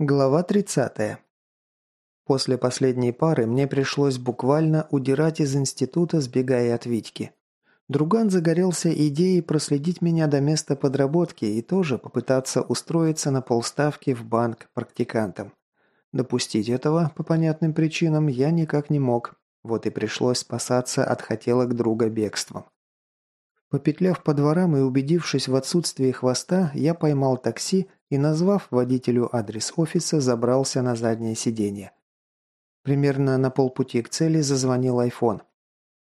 Глава 30. После последней пары мне пришлось буквально удирать из института, сбегая от Витьки. Друган загорелся идеей проследить меня до места подработки и тоже попытаться устроиться на полставки в банк практикантом. Допустить этого, по понятным причинам, я никак не мог, вот и пришлось спасаться от хотелок друга бегством. Попетляв по дворам и убедившись в отсутствии хвоста, я поймал такси и, назвав водителю адрес офиса, забрался на заднее сиденье. Примерно на полпути к цели зазвонил айфон.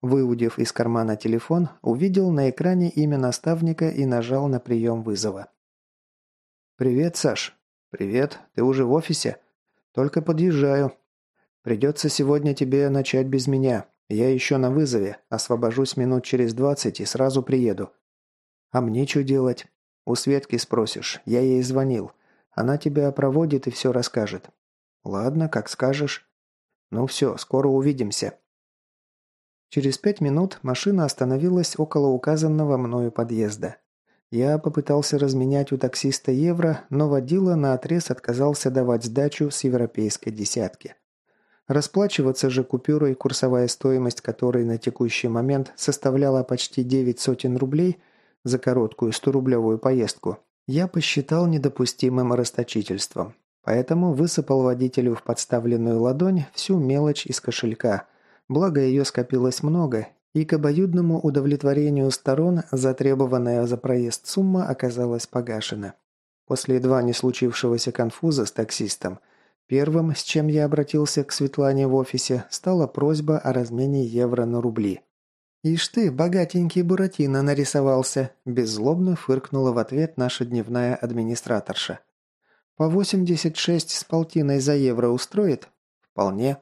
Выудив из кармана телефон, увидел на экране имя наставника и нажал на прием вызова. «Привет, Саш». «Привет. Ты уже в офисе?» «Только подъезжаю. Придется сегодня тебе начать без меня. Я еще на вызове, освобожусь минут через двадцать и сразу приеду. А мне что делать? У Светки спросишь, я ей звонил. Она тебя проводит и все расскажет. Ладно, как скажешь. Ну все, скоро увидимся. Через пять минут машина остановилась около указанного мною подъезда. Я попытался разменять у таксиста евро, но водила наотрез отказался давать сдачу с европейской десятки. Расплачиваться же купюрой, курсовая стоимость которой на текущий момент составляла почти 9 сотен рублей за короткую 100-рублевую поездку, я посчитал недопустимым расточительством. Поэтому высыпал водителю в подставленную ладонь всю мелочь из кошелька, благо ее скопилось много, и к обоюдному удовлетворению сторон затребованная за проезд сумма оказалась погашена. После едва не случившегося конфуза с таксистом – Первым, с чем я обратился к Светлане в офисе, стала просьба о размене евро на рубли. «Ишь ты, богатенький Буратино нарисовался!» – беззлобно фыркнула в ответ наша дневная администраторша. «По 86 с полтиной за евро устроит?» «Вполне».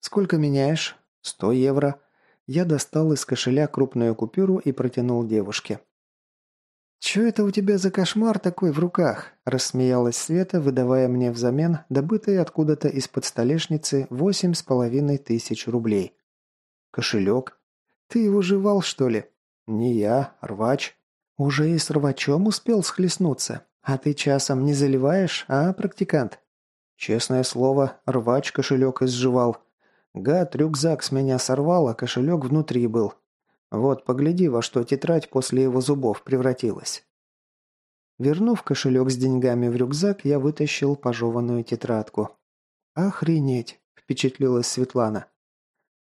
«Сколько меняешь?» «100 евро». Я достал из кошеля крупную купюру и протянул девушке. «Чё это у тебя за кошмар такой в руках?» – рассмеялась Света, выдавая мне взамен добытые откуда-то из-под столешницы восемь с половиной тысяч рублей. «Кошелек? Ты его жевал, что ли?» «Не я, рвач». «Уже и с рвачом успел схлестнуться. А ты часом не заливаешь, а, практикант?» «Честное слово, рвач кошелек изживал. Гад рюкзак с меня сорвал, а кошелек внутри был. Вот, погляди, во что тетрадь после его зубов превратилась. Вернув кошелек с деньгами в рюкзак, я вытащил пожеванную тетрадку. «Охренеть!» – впечатлилась Светлана.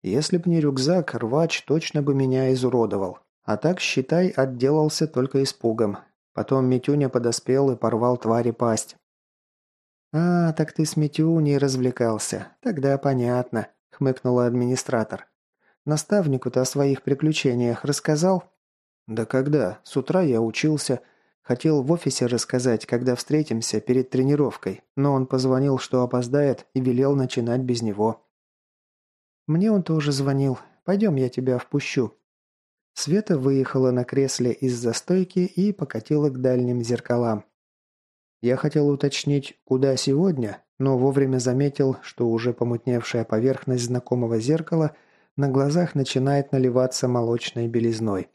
«Если б не рюкзак, рвач точно бы меня изуродовал. А так, считай, отделался только испугом. Потом Митюня подоспел и порвал твари пасть». «А, так ты с Митюней развлекался. Тогда понятно», – хмыкнула администратор. Наставнику-то о своих приключениях рассказал?» «Да когда? С утра я учился. Хотел в офисе рассказать, когда встретимся перед тренировкой, но он позвонил, что опоздает, и велел начинать без него». «Мне он тоже звонил. Пойдем, я тебя впущу». Света выехала на кресле из застойки и покатила к дальним зеркалам. Я хотел уточнить, куда сегодня, но вовремя заметил, что уже помутневшая поверхность знакомого зеркала – на глазах начинает наливаться молочной белизной.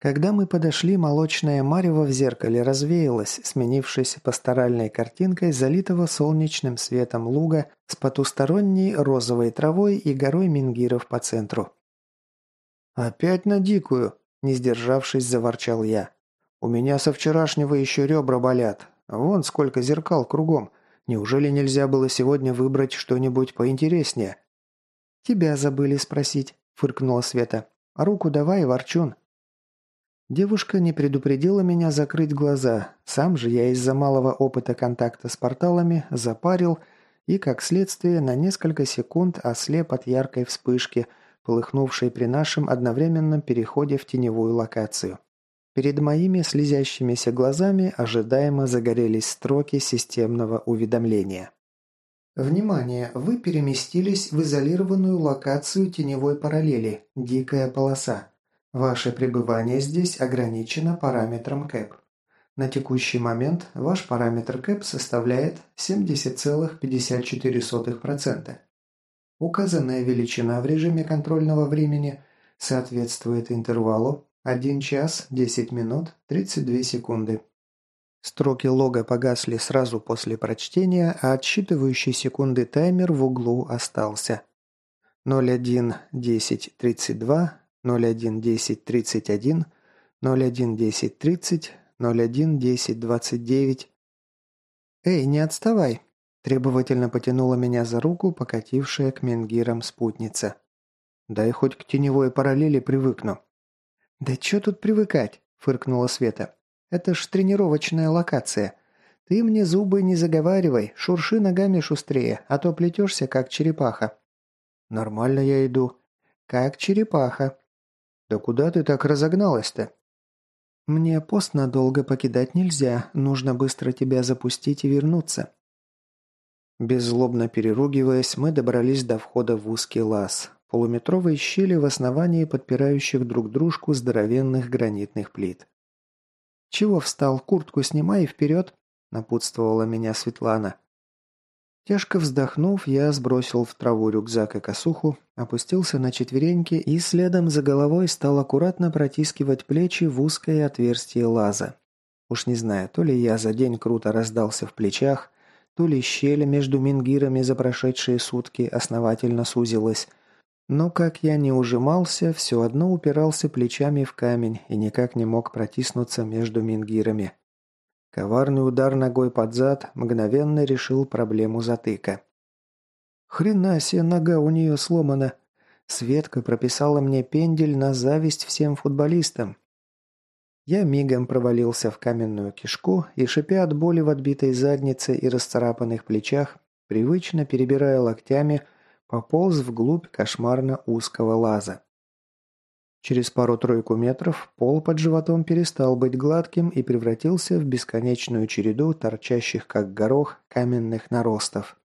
Когда мы подошли, молочное марево в зеркале развеялось, сменившись пасторальной картинкой залитого солнечным светом луга с потусторонней розовой травой и горой мингиров по центру. «Опять на дикую!» – не сдержавшись, заворчал я. «У меня со вчерашнего еще ребра болят. Вон сколько зеркал кругом. Неужели нельзя было сегодня выбрать что-нибудь поинтереснее?» «Тебя забыли спросить», – фыркнула Света. «Руку давай, ворчун». Девушка не предупредила меня закрыть глаза. Сам же я из-за малого опыта контакта с порталами запарил и, как следствие, на несколько секунд ослеп от яркой вспышки, полыхнувшей при нашем одновременном переходе в теневую локацию. Перед моими слезящимися глазами ожидаемо загорелись строки системного уведомления. Внимание! Вы переместились в изолированную локацию теневой параллели «Дикая полоса». Ваше пребывание здесь ограничено параметром КЭП. На текущий момент ваш параметр КЭП составляет 70,54%. Указанная величина в режиме контрольного времени соответствует интервалу 1 час 10 минут 32 секунды. Строки лога погасли сразу после прочтения, а отсчитывающий секунды таймер в углу остался. 01.10.32, 01.10.31, 01.10.30, 01.10.29. «Эй, не отставай!» – требовательно потянула меня за руку покатившая к менгирам спутница. «Дай хоть к теневой параллели привыкну». «Да чё тут привыкать?» – фыркнула Света. Это ж тренировочная локация. Ты мне зубы не заговаривай, шурши ногами шустрее, а то плетешься, как черепаха». «Нормально я иду». «Как черепаха». «Да куда ты так разогналась-то?» «Мне пост надолго покидать нельзя, нужно быстро тебя запустить и вернуться». Беззлобно переругиваясь, мы добрались до входа в узкий лаз, полуметровой щели в основании подпирающих друг дружку здоровенных гранитных плит. «Чего встал? Куртку снимай и вперед!» – напутствовала меня Светлана. Тяжко вздохнув, я сбросил в траву рюкзак и косуху, опустился на четвереньки и следом за головой стал аккуратно протискивать плечи в узкое отверстие лаза. Уж не знаю, то ли я за день круто раздался в плечах, то ли щель между мингирами за прошедшие сутки основательно сузилась, но как я не ужимался, все одно упирался плечами в камень и никак не мог протиснуться между мингирами. Коварный удар ногой под зад мгновенно решил проблему затыка. «Хрена себе нога у нее сломана!» Светка прописала мне пендель на зависть всем футболистам. Я мигом провалился в каменную кишку и, шипя от боли в отбитой заднице и расцарапанных плечах, привычно перебирая локтями, пополз вглубь кошмарно узкого лаза. Через пару-тройку метров пол под животом перестал быть гладким и превратился в бесконечную череду торчащих как горох каменных наростов.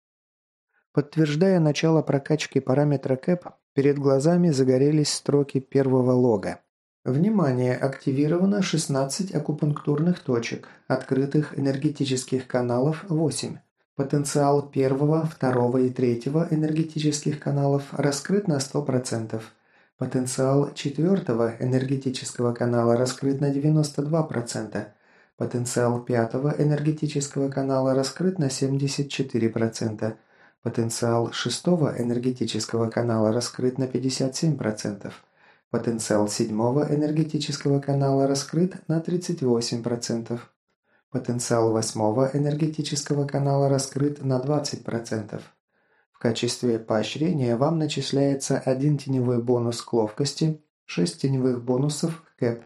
Подтверждая начало прокачки параметра КЭП, перед глазами загорелись строки первого лога. Внимание! Активировано 16 акупунктурных точек, открытых энергетических каналов 8. Потенциал первого, второго и третьего энергетических каналов раскрыт на 100%. Потенциал четвертого энергетического канала раскрыт на 92%. Потенциал пятого энергетического канала раскрыт на 74%. Потенциал шестого энергетического канала раскрыт на 57%. Потенциал седьмого энергетического канала раскрыт на 38%. Потенциал восьмого энергетического канала раскрыт на 20%. В качестве поощрения вам начисляется один теневой бонус к ловкости, 6 теневых бонусов к КЭП.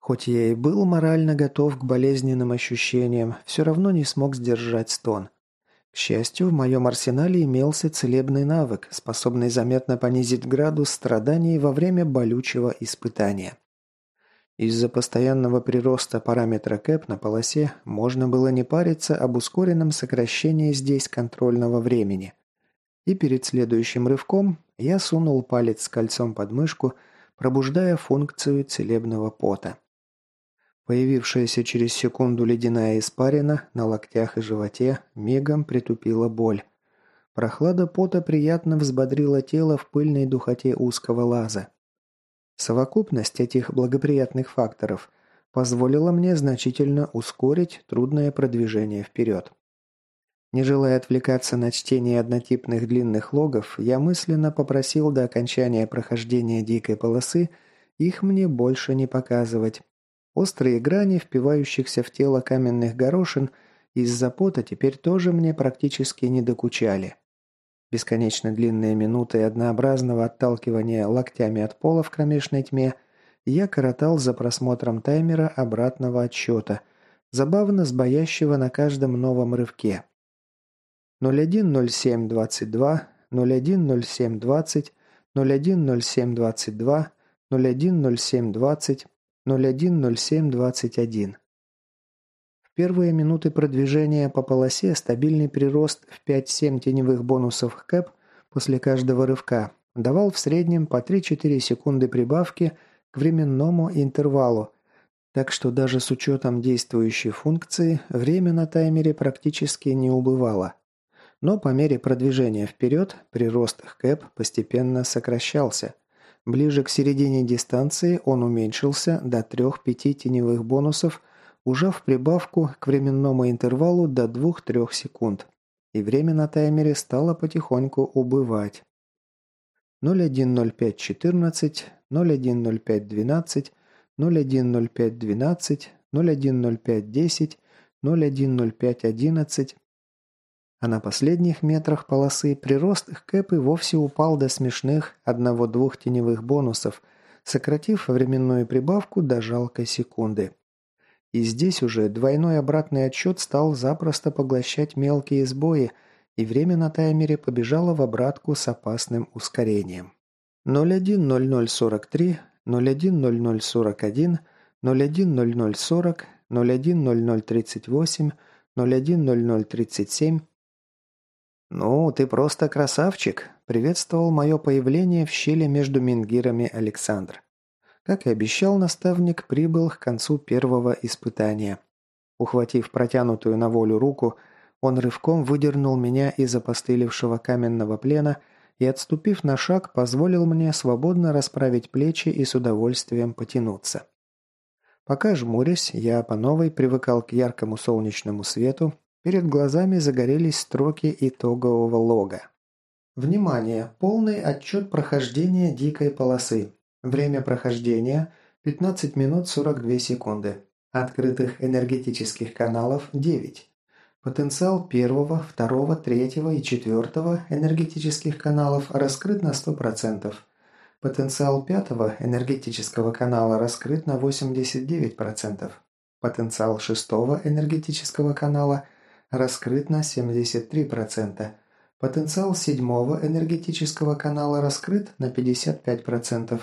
Хоть я и был морально готов к болезненным ощущениям, все равно не смог сдержать стон. К счастью, в моем арсенале имелся целебный навык, способный заметно понизить градус страданий во время болючего испытания. Из-за постоянного прироста параметра КЭП на полосе можно было не париться об ускоренном сокращении здесь контрольного времени. И перед следующим рывком я сунул палец с кольцом под мышку, пробуждая функцию целебного пота. Появившаяся через секунду ледяная испарина на локтях и животе мигом притупила боль. Прохлада пота приятно взбодрила тело в пыльной духоте узкого лаза. Совокупность этих благоприятных факторов позволила мне значительно ускорить трудное продвижение вперед. Не желая отвлекаться на чтение однотипных длинных логов, я мысленно попросил до окончания прохождения дикой полосы их мне больше не показывать. Острые грани, впивающихся в тело каменных горошин, из-за пота теперь тоже мне практически не докучали. Бесконечно длинные минуты однообразного отталкивания локтями от пола в кромешной тьме я коротал за просмотром таймера обратного отсчета, забавно сбоящего на каждом новом рывке. 01.07.22, 01.07.20, 01.07.22, 01.07.20, 01.07.21. В первые минуты продвижения по полосе стабильный прирост в 5-7 теневых бонусов КЭП после каждого рывка давал в среднем по 3-4 секунды прибавки к временному интервалу, так что даже с учетом действующей функции время на таймере практически не убывало. Но по мере продвижения вперед прирост КЭП постепенно сокращался. Ближе к середине дистанции он уменьшился до 3-5 теневых бонусов – ужав прибавку к временному интервалу до 2-3 секунд, и время на таймере стало потихоньку убывать. 010514, 010512, 010512, 010510, 010511. А на последних метрах полосы прирост их кэп и вовсе упал до смешных одного-двух теневых бонусов, сократив временную прибавку до жалкой секунды. И здесь уже двойной обратный отсчет стал запросто поглощать мелкие сбои, и время на таймере побежало в обратку с опасным ускорением. 010043, 010041, 010040, 010038, 010037. «Ну, ты просто красавчик!» – приветствовал мое появление в щели между мингирами Александр. Как и обещал, наставник прибыл к концу первого испытания. Ухватив протянутую на волю руку, он рывком выдернул меня из опостылевшего каменного плена и, отступив на шаг, позволил мне свободно расправить плечи и с удовольствием потянуться. Пока жмурясь, я по новой привыкал к яркому солнечному свету, перед глазами загорелись строки итогового лога. Внимание! Полный отчет прохождения дикой полосы. Время прохождения – 15 минут 42 секунды. Открытых энергетических каналов – 9. Потенциал первого, второго, третьего и четвертого энергетических каналов раскрыт на 100%. Потенциал пятого энергетического канала раскрыт на 89%. Потенциал шестого энергетического канала раскрыт на 73%. Потенциал седьмого энергетического канала раскрыт на 55%.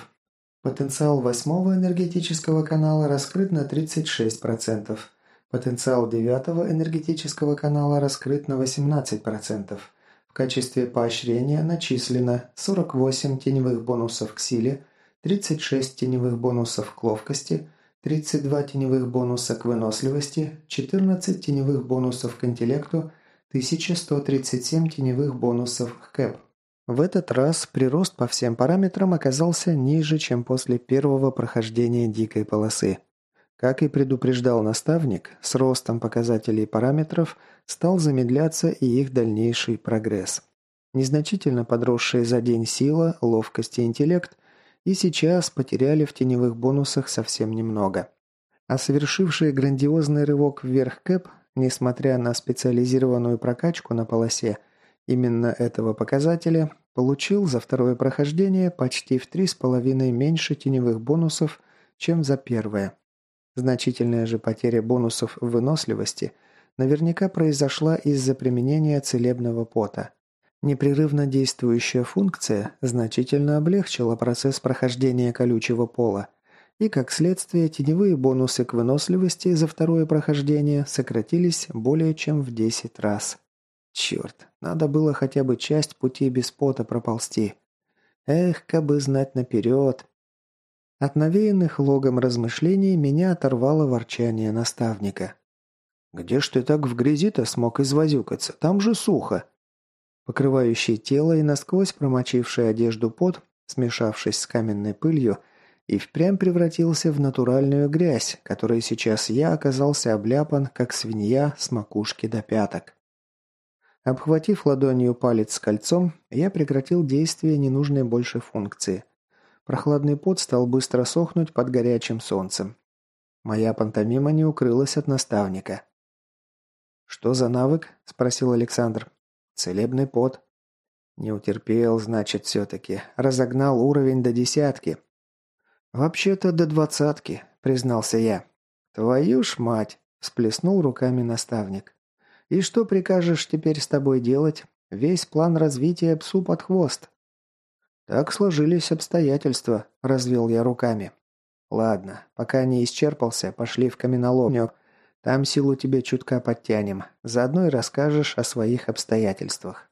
Потенциал восьмого энергетического канала раскрыт на 36%. Потенциал девятого энергетического канала раскрыт на 18%. В качестве поощрения начислено 48 теневых бонусов к силе, 36 теневых бонусов к ловкости, 32 теневых бонуса к выносливости, 14 теневых бонусов к интеллекту, 1137 теневых бонусов к КЭП. В этот раз прирост по всем параметрам оказался ниже, чем после первого прохождения дикой полосы. Как и предупреждал наставник, с ростом показателей параметров стал замедляться и их дальнейший прогресс. Незначительно подросшие за день сила, ловкость и интеллект и сейчас потеряли в теневых бонусах совсем немного. А совершившие грандиозный рывок вверх Кэп, несмотря на специализированную прокачку на полосе, именно этого показателя Получил за второе прохождение почти в три с половиной меньше теневых бонусов, чем за первое. Значительная же потеря бонусов выносливости наверняка произошла из-за применения целебного пота. Непрерывно действующая функция значительно облегчила процесс прохождения колючего пола, и, как следствие, теневые бонусы к выносливости за второе прохождение сократились более чем в 10 раз. Черт, надо было хотя бы часть пути без пота проползти. Эх, кабы знать наперед. От навеянных логом размышлений меня оторвало ворчание наставника. «Где ж ты так в грязи-то смог извозюкаться? Там же сухо!» Покрывающий тело и насквозь промочивший одежду пот, смешавшись с каменной пылью, и впрямь превратился в натуральную грязь, которой сейчас я оказался обляпан, как свинья с макушки до пяток. Обхватив ладонью палец с кольцом, я прекратил действие ненужной больше функции. Прохладный пот стал быстро сохнуть под горячим солнцем. Моя пантомима не укрылась от наставника. «Что за навык?» – спросил Александр. «Целебный пот». Не утерпел, значит, все-таки. Разогнал уровень до десятки. «Вообще-то до двадцатки», – признался я. «Твою ж мать!» – всплеснул руками наставник. И что прикажешь теперь с тобой делать? Весь план развития псу под хвост». «Так сложились обстоятельства», – развел я руками. «Ладно, пока не исчерпался, пошли в каменоломню. Там силу тебе чутка подтянем. Заодно и расскажешь о своих обстоятельствах».